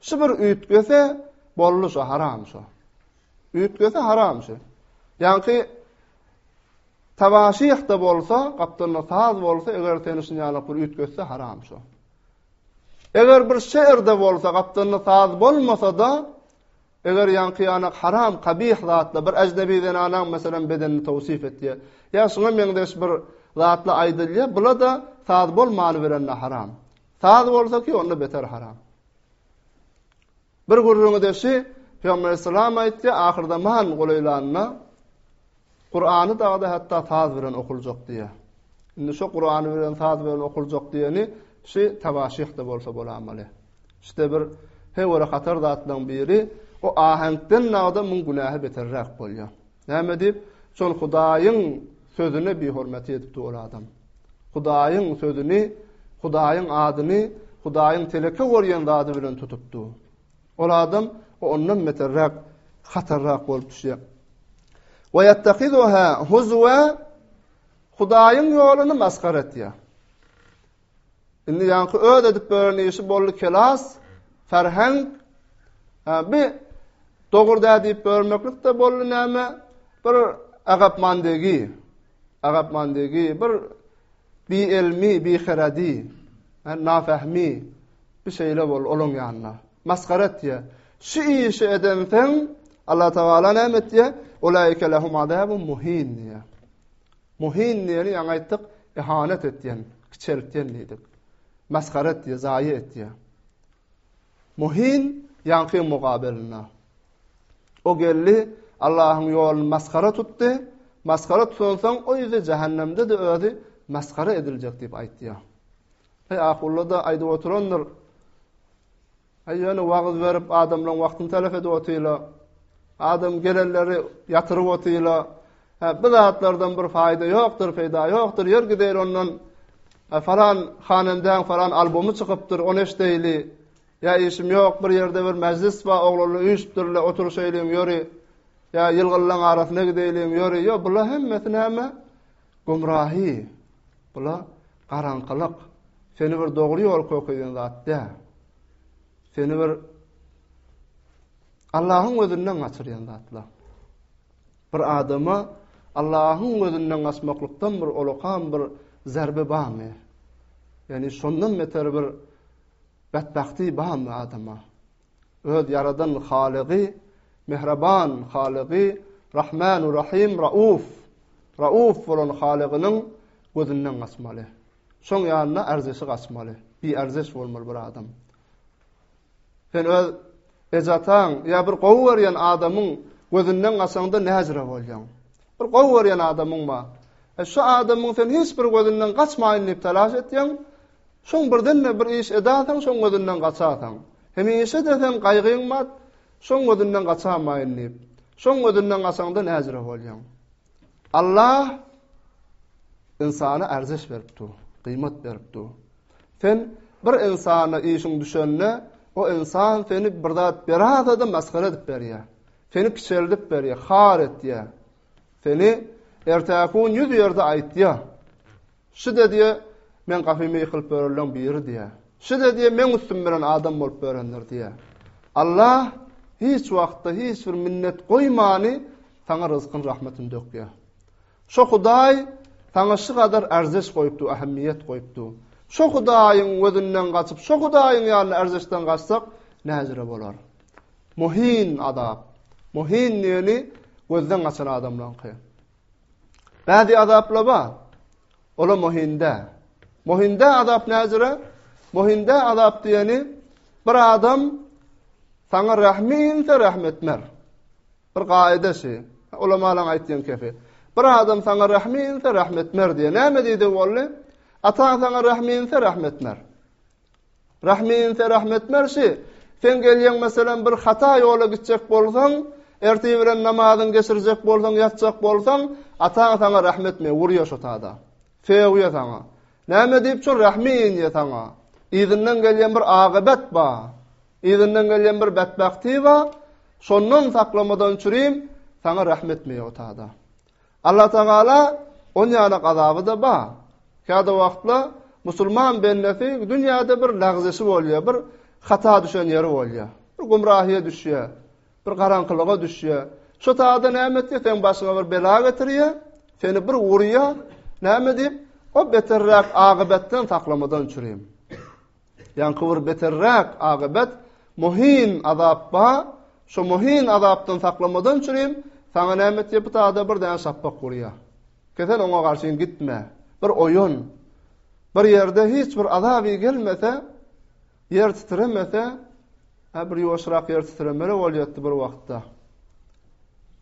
Şu bir üýtgese boldy şu haram şu. Üýtgese haram şu. Ýaňky Tawaşyh da bolsa, gapdalynda saz bolsa, eger sen şuny ýalak bir üýtgetse haram şu. Eger bir şeýerde bolsa, gapdalynda saz bolmasa da, eger ýaňky ýanak haram, kabih zatla bir ajnebi zenanaň meselem bedenini tawsif etýär. Ýa şuňa meňzeş bir zatla aýdylýar, bula da saz bolmaly berende haram. Saz bolsa ki onda beter haram. Bir gürrüňi de şi, Peygamber salam aýtdy, ahyr zaman golaýlanda Kur'any dagda hatda saz bilen okuljak diýe. Indi şu Kur'any bilen saz bilen okuljak diýeni şi tawaşyh da bolsa bolamaly. Şde bir hewara hatar zatlaryň biri o ahenkden dagda muň günähi beterräk bolýar. Näme diýip? Şol Hudaýyň sözüne bihormaty edipdi ol adam. Hudaýyň sözüni, Hudaýyň adyny, Hudaýyň teleke görýän zady bilen tutupdy. Ol adam ondan beterräk, hatarrak bolup düşýär. Wa yattakizuha huzwa Hudaýyň ýoluny masgar etýär. Indi ýaňky öz edip beren işi boldy kelas, ferhäň. Ha, bi dogry dä diýip bermeklikde boldy näme? Bir agap mandegi. Agap mandegi bir bi elmi, bi heradi. Ha, nafahmi. Bir şeýle bol olaň ýanyna. Masgara etýä. Şu işi edenseň, Allah Taala näme etýä? Olaýka lahum azabun muhin diýä. Muhyn diýeni ýaňy aýtdyk, ihanet etýän, kiçeltýän diýdik. Masgara etýär, zaýa etýär. Muhyn ýaňky mugabelinde. O geldi, Allahyň ýoluny masgara tutdy. Masgara tutansoň, o ýüzi jähennemde-de özi masgara ediljek diýip aýtýar. Aýakullada aýdyp oturandyr. Aý ýöne wagyz berip adamlaň wagtyny telef edip otyla. Adam gelenleri ýatyryp otyla. Ha bu zatlardan bir faýda ýokdur, peýda ýokdur. Ýer gideýli ondan. Ha falan hanendäň falan albomy çykypdyr, ony eşdeýli. Ýa işim ýok, bir ýerde bir mejlis bar, oglanlar üýşüpdirler, oturyşaýlyň ýöri. Ýa ýylgyrlaň arasyna gideýliň ýöri. Ýo bular hemmesi näme? Gumrahy, bula garaňkylyk, seni bir dogry ýola kökeden zat däl. Seni bir Allahyň gözünden gaçyrýan zatlar. Bir adama Allahyň gözünden gaçmaklykdan bir olakan bir zerbe barmy? Ýani şondan beter bir betbahti barmy adama? Öz ýaradan Halygy, mähriban Halygy, Rahmanu Rahym, Rauf, Rauf bolan Halygynyň gözünden gaçmaly. Şoň ýanyna arzeşi gaçmaly. Bi arzeş bolmaly bir adam. Sen öz ejataň ýa bir gowy görýän adamyň gözünden gaçanda näjre bolýaň? Bir gowy görýän adamyň bar. E şu adamyň sen hiç bir gözünden gaçmaýyn diýip talaş etýäň. Soň birden-de bir iş edäýseň, şoň gözünden gaçaýsaň. Hemişe-de seň gaýgyň bat, şoň gözünden gaçamaýyn diýip. Şoň gözünden gaçaňda näjire bolýaň. Allah ynsana arzeş beripdi, gyýmat beripdi. Sen bir ynsana işiň düşende, o ynsan seni bir zat berada-da masgara edip berýär. Seni kiçeldip berýär, har etýär. Seni ertäki gün ýüz ýerde aýtýar. Şyda diýýär, Men gapymy ýykylyp börenleň biri diýýär. Şyda diýýär, Meň üstüm bilen adam bolup börendir diýýär. Allah hiç wagtda hiç bir minnet goýmany saňa ryzkyny rahmatyny dökýär. Şo Hudaý saňa şu gadar arzeş goýupdy, ähmiýet goýupdy. Şo Hudaýyň gözünden gaçyp, şo Hudaýyň ýanyna arzeşden gaçsak, näjire bolar? Muhin adap. Muhin ýöne gözden gaçan adamlaňky. Bädi azapla ba. Ola mohinde. Mohinde azap näzire? Mohinde azap diýeni bir adam saňa rahmi inse rahmet etmer. Bir gaýda şi. Ola malan aýtýan kefi. Bir adam saňa rahmi inse rahmet etmer diýe. Näme diýdi bolly? Ata saňa rahmi inse rahmet etmer. Rahmynse rahmet berşi, sen gelýäň meselem bir hata ýola gitjek bolsaň, ertir bilen namazyňy geçirjek bolsaň, ýatjak bolsaň, ataň saňa rahm etmeýär, urýar şo tada. Sögýär saňa. Näme diýip şol rahmy inýär saňa. Yzyndan gelýän bir agybat bar. Yzyndan gelýän bir betbagty bar. Şondan saklamadan çürim saňa rahm etmeýär o tada. Allatagala on ýaly gazaby-da bar. Käde wagtlar musulman bendesi dünýäde bir lagzysy bolýar, bir hata düşen ýeri bolýar. Bir gumrahyýa düşýär, bir garaňkylyga düşýär. Şo taýda näme etýär? Seň başyňa bir bela getirýär, seni bir urýar, näme diýip, o beterräk agybatdan saklamadan çürim. Ýaňky bir beterräk agybat, muhin azap ba, şo muhin azapdan saklamadan çürim, saňa näme etýär bu tada bir däne şapbak urýar. Kesen oňa garşyň gitme, bir oýun. Bir ýerde hiç bir azaby gelmese, ýer titremese, ha bir ýuwaşrak ýer titremeli bolýardy bir wagtda.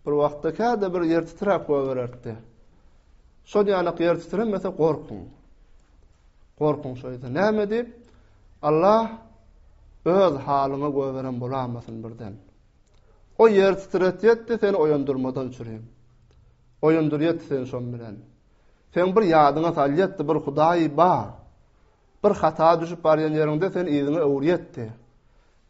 Bir wagtda käde bir ýer titräp goýbererdi. Şol ýanyk ýer titremese gorkuň. Gorkuň şeýde. Näme diýip? Allah öz halyňa göweren bolamasyn birden. O ýer titretýetdi seni oýandyrmadan çürin. Oýandyrýetdi seni şon bilen. Sen bir ýadyňa salýetdi bir Hudaýy bar. Bir hata düşüp barýan ýeriňde sen yzyňa öwürýetdi.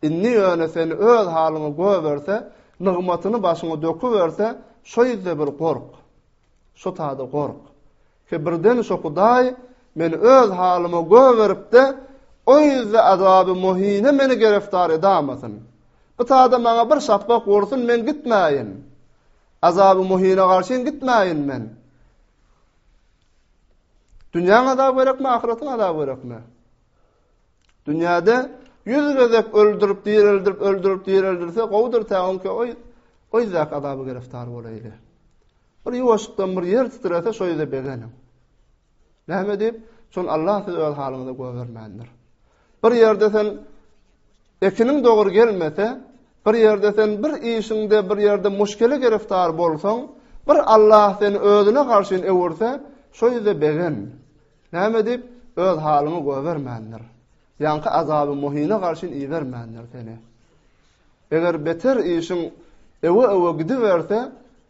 Indi ýöne seni öz halyňa göwerse, nygmatyny başyňa döküberse, şo ýerde bir gork. Şo tada gork. He birden şo Hudaý meni öz halyma goýberip-de, o ýüzli azaby muhine meni gereftar edamasyn. Bytada maňa bir şapbak ursun men gitmäýin. Azaby muhine garşyn gitmäýin men. Dünýäň azaby gerekmi, ahyratyň azaby gerekmi? Dünýäde ýüz gezek öldürip, direldip, öldürip, direldirse gowudyr täňki oý, oý zäk azaby gereftar bolaýly. Bir ýuwaşykdan bir ýer titrese şo ýerde begeniň. Näme diýip? Şol Allah sizi öz halyňyza goýbermändir. Bir ýerde sen ekiniň dogry gelmese, bir ýerde sen bir işiňde bir ýerde muşkele gereftar bolsaň, bir Allah seni özüne garşy öwürse, şo ýerde begen. Näme diýip? Öz halyňy goýbermändir. Ýaňky azaby muhine garşy ibermändir seni. Eger beter işiň ewe-ewe gidiberse,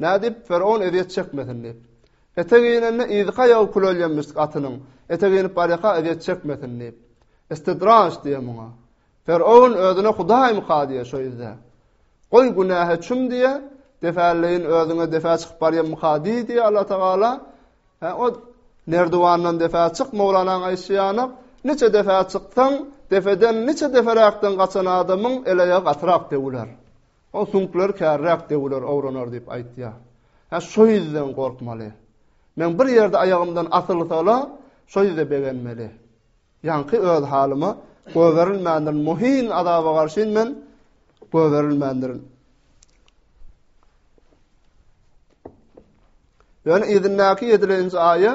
Nädip ferowun ezýet çekmesin diýip. Ete geýnende yzyka ýagy külelýämişdik atynyň, ete geýnip barýaka ezýet çekmesin diýip. Istidraj diýýä muňa. Ferowun özüne hudaýmyka diýýä şo ýüzde. Goý günähe çüm diýýä, depälleýin özüňe depä çykyp barýamyka diý diýýä Allah Tagala. Hä o nerdiwandan depä çyk Mowlanaň aýşy ýanyk, niçe depä çyksaň, depeden niçe deperäkden gaçan adamyň el-aýagy gatyrak döwüler. O süňkleri kärräk dewüler owranar diýip aýtýar. Hä, şo ýüzden gorkmaly. Meň bir ýerde aýagymdan asylsa-la, şo ýüze begenmeli. Ýaňky öz halyma goýberilmändirin, muhyn azaba garşyn men goýberilmändirin. Ýöne yzyndaky ýedilenji aýa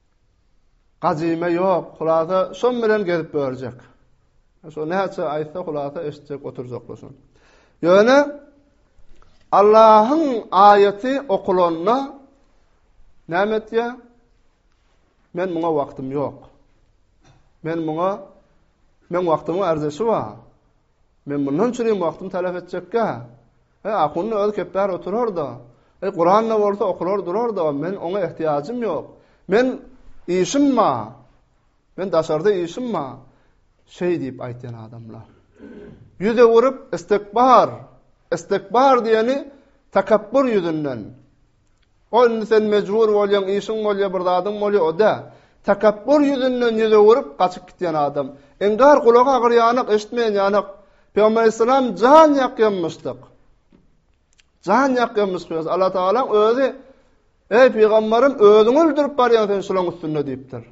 Gazime ýok, hulasa şom bilen gezip görjek. Şo näçe aýtsa hulasa eşitjek oturjaklar şon. Ýöne Allahyň aýaty okulanda näme etýä? Men muňa wagtym ýok. Men muňa men wagtymy arzyşy bar. Men mundan çüri wagtym talap etjekkä? He, ahunda öz kepbär oturar-da. E, Kuran-da bolsa okular durar-da, men oňa ehtiýajym ýok. Men işim ma. Men daşarda işim ma. Şeý diýip aýtýan adamlar. Ýüz öwürip, istikbar, istikbar diýeni takabbur ýüzünden, O indi sen mejbur bolýaň, işiň bolýa, bir zadyň bolýa, o dä. Tekepbur ýüzünden ýüz öwürip, gaçyp gitýän adam. Inkar gulagy agyrýanok, eşitmeýän ýanok. Pygamber aleyhisselam jan ýakýanmyşdyk. Jan ýakýanmyş gyýas. Allah Tagalaň özi Eý pygamberim, özüň öldürip barýan sen şulaň üstünde diýipdir.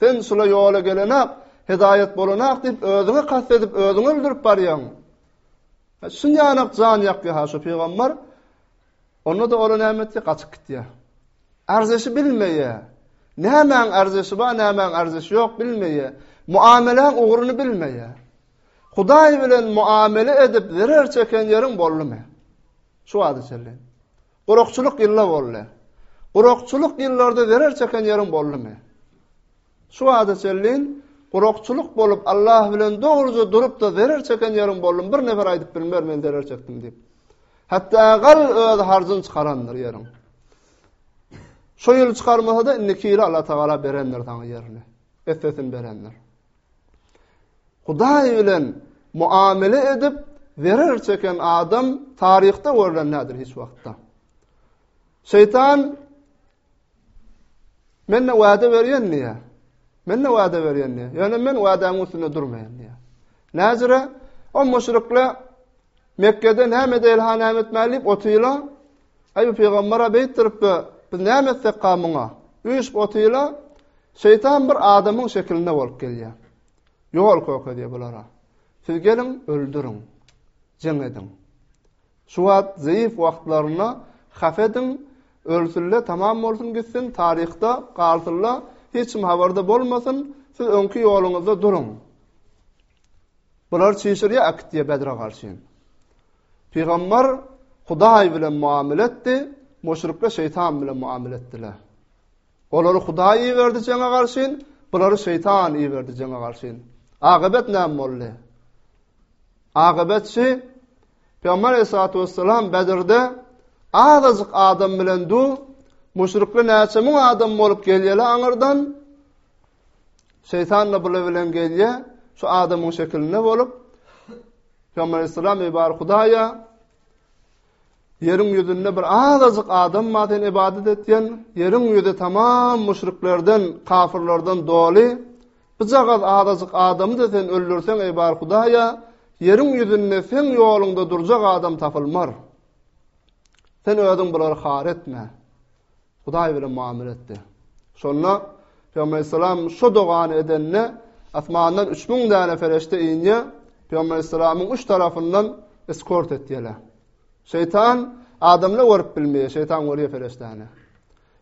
Sen şula ýola gelenak, hidayet bolanak diýip özüňe kast edip özüňi öldürip barýaň. Şunýanak jan ýakýa ha şu pygamber. Onda-da ola näme etjek? Gaçyp gitýär. Arzeşi bilmeýär. Nämäň arzeşi bar, nämäň arzeşi ýok bilmeýär. Muamaläň ugruny bilmeýär. Hudaý bilen muamele edip zerer çeken ýeriň boldumy? Şu wada çenli. Gurakçylyk ýylla boldy. Gurakçylyk ýyllarda zerer çeken ýeriň boldumy? Şu bada çenlin gurakçylyk bolup Allah bilen dogruja durupda zerer çeken ýerim boldum bir nefer aýdyp bilmer men zerer çekdim diýip. Hatda gal öz harjyn çykarandyr ýerim. Şu ýyl çykarmasa da indiki ýyl Allah tagala berendir saňa ýerini. Essesin berendir. Hudaý bilen muamele edip zerer çeken adam taryhda görlen nädir hiç wagtda. Şeytan Men-de wada berýän diýýär. Men-de wada berýän diýýär. Ýöne men wadamyň üstünde durmaýan diýýär. Näzire o müşrikle Mekgede näme edeýilha näme etmäli diýip otyla. Aýyp pygambara beýtdirip be, biz näme etsek ka muňa? Üýşüp otyla. Şeýtan bir adamyň şekilinde bolup gelýär. Ýol köke diýýär bulara. Siz geliň, öldüriň. Jeň ediň. Şu wagt zeýif wagtlaryna haf ediň ölsünle tamam bolsun gitsin taryhda galsynla hiç kim habarda bolmasyn siz öňki ýoluňyzda duruň bular çişirýa akitýa bedre garşyn pygambar hudaý bilen muamele etdi muşrikle şeýtan bilen muamele etdile olary hudaý iberdi jeňe garşyn bulary şeýtan iberdi jeňe garşyn agybet näme boldy agybet şi Pygamber aleyhissalatu vesselam Bedirde azajyk adam bilen du müşrikli näçe müň adam bolup gelýeli aňyrdan Şeytan da bula bilen gelýä şu adamyň şekilinde bolup Pygamber aleyhissalam ibar Hudaýa Yerin ýüzünde bir azajyk adam bar sen ibadet etýän, yerin ýüzi tamam müşriklerden, kafirlerden doly. Bujagaz azajyk adamy-da sen öldürseň eý bar Hudaýa, ýeriň ýüzünde seň ýoluňda durjak adam tapylmar. Sen özüň bulary har etme. Hudaý bilen muamele etdi. Şonda Peygamber Aleyhisselam şu dogany edende asmandan 3000 däne ferişte inýä. Peygamber Aleyhisselamyň üç tarafyndan eskort etýäler. Şeytan adamla görüp bilmeýär, şeytan görýär ferişteni.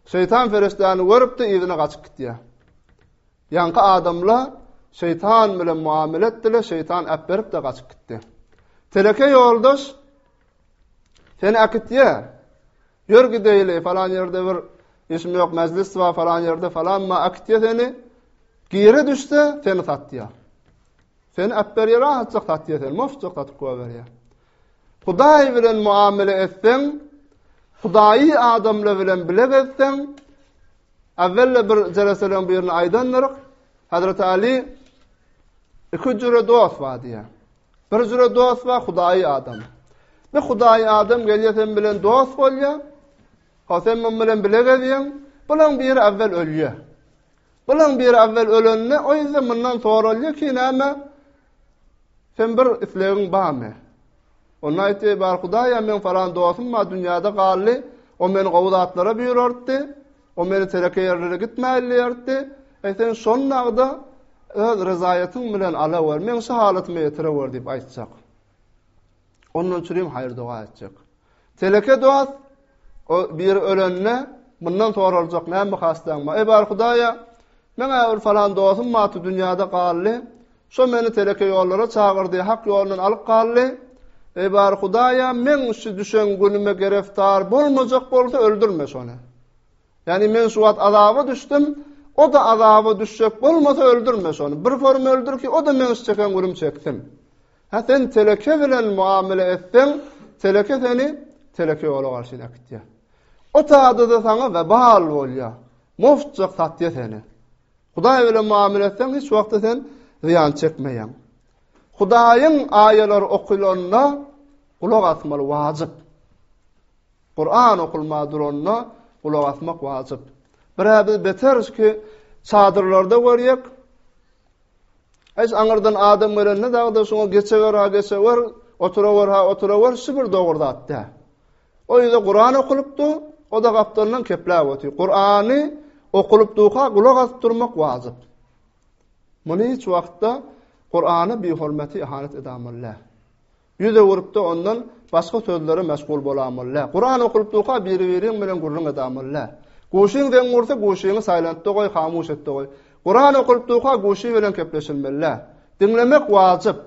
Şeytan ferişteni görüpdi, yzyna gaçyp gitýär. Ýaňky adamla şeýtan bilen muamele etdiler, şeýtan äpberip-de gaçyp gitdi. Teleke ýoldaş seni äkitýär. Ýör gideýli, falan ýerde bir işim ýok, mejlis bar, falan ýerde falan ma äkitýär seni. Gire düşse, seni satýar. Seni äpberýär, rahatjak satýar seni, mofjak satyp goýberýär. Hudaý bilen muamele etseň, Hudaýy adamlar bilen bile gezseň, äwwel bir jereseleriň birini aýdandyr. Hazrat Ali iki jüre dost bar diýär. Bir jüre dost bar Hudaýy adam. Bir Hudaýy adam gelýär sen bilen dost bolýar. Ha sen muň bilen bile gezýäň. Bulaň biri äwwel ölýär. Bulaň biri äwwel ölende, o ýerde mundan soralýar ki, näme? Sen bir islegiň barmy? Onda aýtdy, Bar Hudaýa, meň falan dostum bar, dünýäde galdy. O meni gowy zatlara buýrardy. O meni teleke ýerlere gitmäýil diýerdi. E sen şonda-da öz rezaýatyň bilen alawer, meň şu halatyma ýetirewr diýip aýtjak. Ondan çürim hayır doga etjek. Teleke dost, o bir ölende, bundan soraljak ne mi hastan ma? E bar hudaya, men ağır falan dostum matı dünyada galli, şu meni teleke yollara çağırdı, hak yolundan alıp galli, e bar hudaya, men şu düşen günüme gereftar bolmacak bolsa öldürme şunu. Yani men şu at azaba düştüm, o da azaba düşecek bolmasa öldürme şunu. Bir form öldür ki, o da men şu çeken günüm çektim. Hä sen teleke bilen muamele etseň teleke seni teleke ýola garşy iläkitýä. O sadada saňa webal bolýa. Mowtjak satýa seni. Hudaý bilen muamele etseň hiç wagtda sen zyýan çekmeýäň. Hudaýyň aýalar okylanna gulak asmaly wajyp. Kur'an okulma duranna gulak asmak wajyp. Bire biz beteriz ki çadyrlarda görýek. Hiç aňyrdan adam gelende dagyda şoňa geçewer-ha geçewer, oturawer-ha oturawer, şu bir dogry zat däl. O ýerde Kuran okulypdy, o-da gapdalyndan kepläp otyr. Kurany okulypdyka gulak asyp durmak wajyp. Muny hiç wagtda Kurany bihormaty, ihanet edamalla. Ýüz öwürip-de ondan başga sözlere meşgul bolamyl-lä? Kuran okulyp durka biri-biriň bilen gürrüň edamyl-lä? Guşyň zeň ursa guşyňy saýlanypda goý, hamuş etde goý. Kuran okulyp durka guşy bilen kepleşilmeli-lä? Diňlemek wajyp.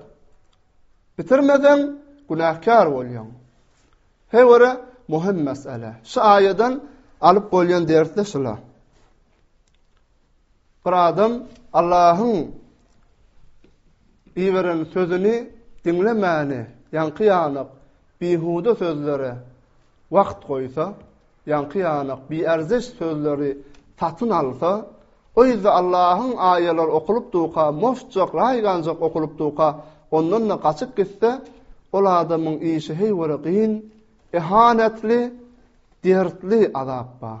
Bitirmeseň, günäkär bolýaň. He görä, möhüm mesele. Şu aýadan alyp bolýan ders-de şula. Bir adam Allahyň iberen sözüni diňlemäni, ýaňky ýanyk bihuda sözlere wagt goýsa, ýaňky ýanyk biarzyş sözleri satyn alsa, o ýerde Allahyň aýalar okulyp durka, mosjak, raýganjak okulyp durka, ondan-da gaçyp gitse, ol adamyň işi heý wara gyn, ehanetli, dertli azap bar.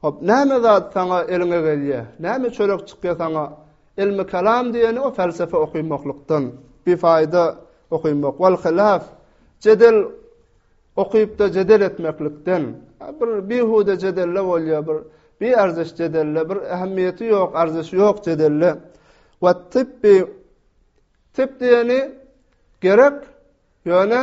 Hop, näme zat saňa eliňe gelýär? Näme çörek çykýar saňa? Ilmi kalam diýeni o pälsepe okymaklykdan, bifaýda okymak, wal hilaf, jedel okyp-da jedel etmeklikden. Bir bihuda jedelle bolýar, bir bi arzyş jedelle, bir ähmiýeti ýok, arzyşy ýok jedelle. Wa tibbi tib diýeni gerek, ýöne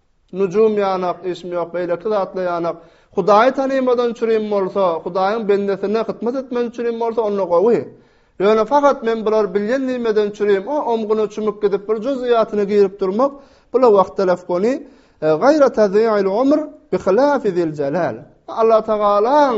Nujum ýanak, işim ýok, beýleki zatla ýanak. Hudaýy tanymadan çürim bolsa, Hudaýyň bendesine hyzmat etmeden çürim bolsa, onda gowy. Ýöne fakat men bular bilýän nimeden çürim, o omguna çümüp gidip bir juzyýatyna girip durmak, bula wahtelef goni, gaýra tazyýil omr, bi hylafi zil jalal. Allatagalaň.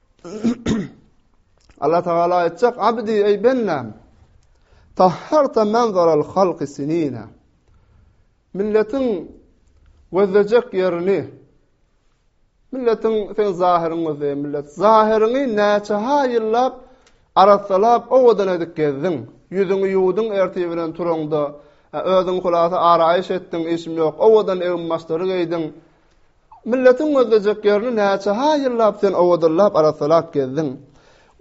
Allah Teala aýtjak: "Abdi eý bendäm, tahharta manzaral halqi sinina." Milletiň gözlejek ýerini Milletiň sen zahiryň gözle millet. Zahiryňy näçe ha ýyllap arassalap owadan edip gezdiň. Ýüzüňi ýuwduň ertir bilen turaňda. Özüň hulasa araýyş etdiň, işim ýok. Owadan egin başlary geýdiň. Milletiň gözlejek ýerini näçe-ha ýyllap sen owadanlap arassalap gezdiň.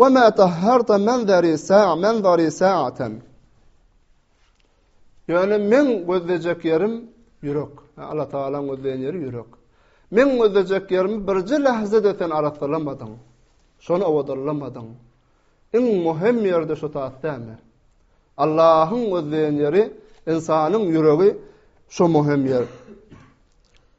Wa ma tahharta manzari sa manzari saatan. Ýöne meň gözlejek ýerim ýürek. Allatagalaň gözleýän ýeri ýürek. Meň gözlejek ýerimi birje lahza-da sen arassalamadyň. Şony owadanlamadyň. Iň möhüm ýerde şu tat dämi? Allahyň gözleýän ýeri, ynsanyň ýüregi şo möhüm ýer.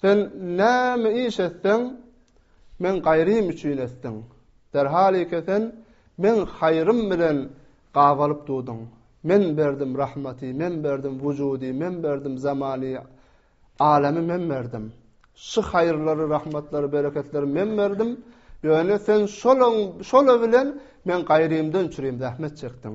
Sen näme iş etseň, meň gaýrym üçin etdiň. Derhalyka sen meň haýrym bilen gabalyp duduň. Men berdim rahmaty, men berdim wujudy, men berdim zamany, alamy men berdim. Şu haýyrlary, rahmatlary, bereketleri men berdim. Ýöne sen şolaň, şola bilen meň gaýrymdan çürim zähmet çekdiň.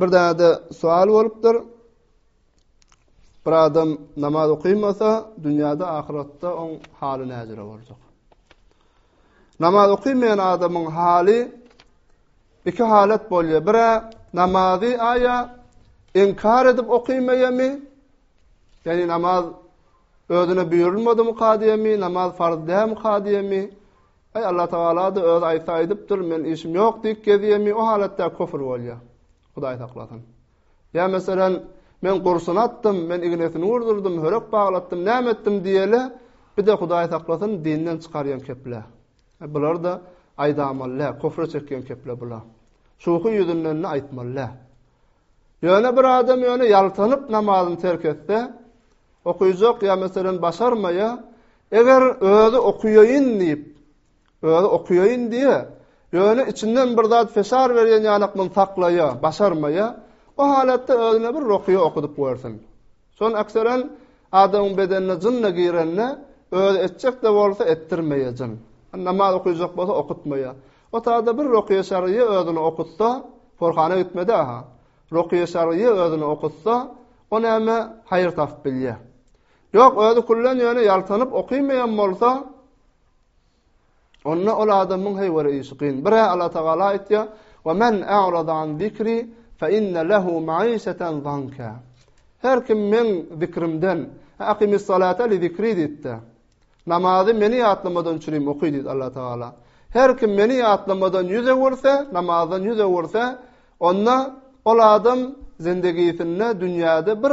Bir däde sual bolupdyr. Bir adam namaz okumasa, dünýäde ahyratda oň haly näzire boljak. Namaz okumaýan adamyň haly iki halat bolýar. Bire namazy aýa inkar edip okumaýamy? Ýani namaz özüne buýrulmadymy kadyýami, namaz farz dämi kadyýami? Aý Alla Tagalada özi aýtsa aýdypdyr men işim ýok diýip gezýemi o halatda köfür bolýa. Hudaý saklasyn. Ýa meselem men gursun atdym men ignesini gurdyrdym hörek baglatdym näme etdim diýeli bide Hudaý saklasyn dinden çykarýan keple. Bularda aýdamalla köfre çekýän keple bula. Şuhy ýüzünden de aýtmalla. Ýöne bir adam ýöne ýaltanyp namazyny terk etse okuyjak ýa meselem başarmaýa Eger özi okuýaýyn diýip, özi okuýaýyn diýe, ýöne içinden bir zat feşar berýän ýalak muny saklaýa, başarmaýa, o halatda özüne bir rokyýa okudyp görsin. Şony ekserem adamyň bedenine jyn-da girende, özi etjek-de bolsa etdirmeýä jyn. Namaz okuýjak bolsa okutmaýa. O taýda bir rokyýa şaryýa özüne okutsa, porhana gitmede-ha, rokyýa şaryýa özüne okutsa, o näme haýyr tapyp bilýä. Ýok, özi küllen ýöne ýaltanyp okymaýan bolsa, onda ol adamyň heý wara işi kyn. Bir ä Allah Tagala aýtýar: "Wa men a'rada an zikri fa inna lehu ma'isatan zanka." Her kim men zikrimden, aqimis salata li zikri diýdi. Namazy meni ýatlamadan çürim oky diýdi Allah Tagala. Her kim meni ýatlamadan ýüz öwürse, namazdan ýüz öwürse, onda ol adam zendegisinde dünýäde bir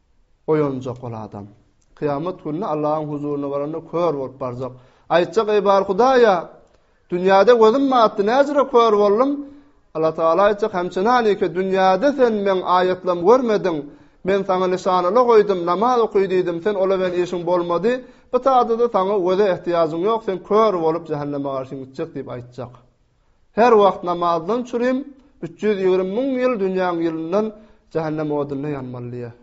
oýanjak ol adam. Kyýamat gününe Allahyň huzuryna baranda kör bolup barjak. Aýtjak eý bar Hudaýa, dünýäde gözüm batdy, näjire kör boldum? Allah Taala aýtjak, hämçinaniki dünýäde sen meň aýatlamy görmediň, men saňa nyşanala goýdum, namaz oky diýdim, sen ola bilen işiň bolmady, bu taýda-da saňa göze ehtiýajyň ýok, sen kör bolup jähenneme garşyň gitjek diýip aýtjak. Her wagt namazdan çürüm, üç ýüz ýigrimi müň ýyl dünýäň ýylyndan jähennem odunda ýanmaly diýýär.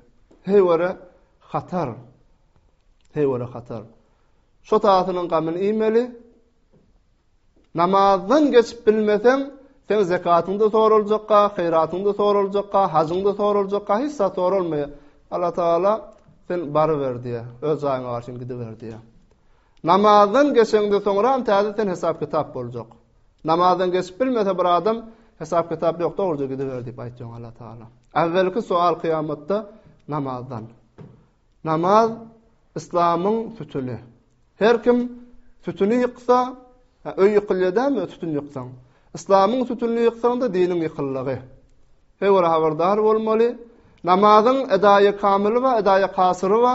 Heý göre hatar. Heý göre hatar. Şo tasynyň gamyny iýmeli. Namazdan geçip bilmeseň, sen zekatyňda soraljakka, hyratyňda soraljakka, hajyňda soraljakka, hiç zat soralmaýar. Allah Taala sen baryber diýýär. Öz jaýyňa garşyň gidiber diýýär. Namazdan geçeňde soňram täze sen hesap kitap boljak. Namazdan geçip bilmese bir adam hesap kitap ýok dogruja gidiber diýip aýtýan Allah Taala. Äwwelki soal kyýamatda namazdan. Namaz islamyň sütüni. Her kim sütüni ýyksa, öý ýykylýadamy sütün ýyksaň. Islamyň sütünini ýyksaňda diniň ýykyldygy. Hewara habardar bolmaly. Namazyň edaýy kamyly we edaýy kasyry we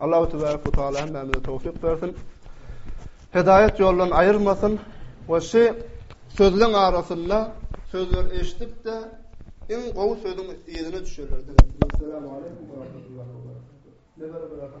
Allahu tebarek we taala hemmämize towfik bersin. Hedayet ýolundan aýyrmasyn we şu sözleň arasynda sözler eşidip-de iň gowy sözüň yzyna düşerler. Assalamu aleykum we rahmetullahi we berekatuh.